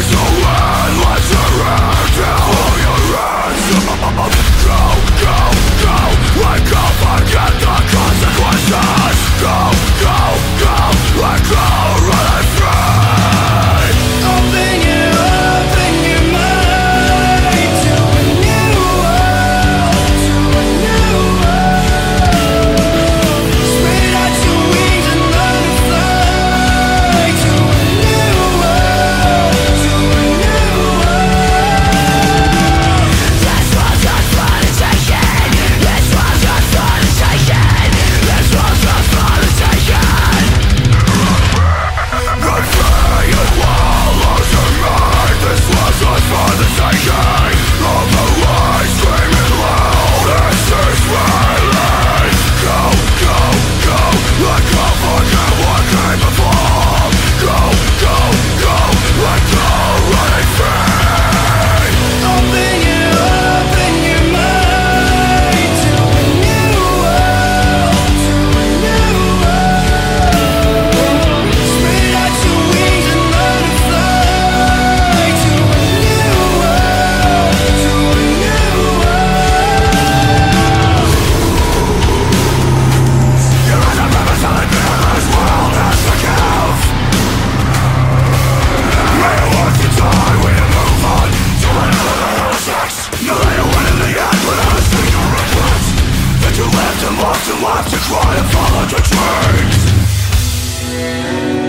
There's no endless to life to try to follow the dreams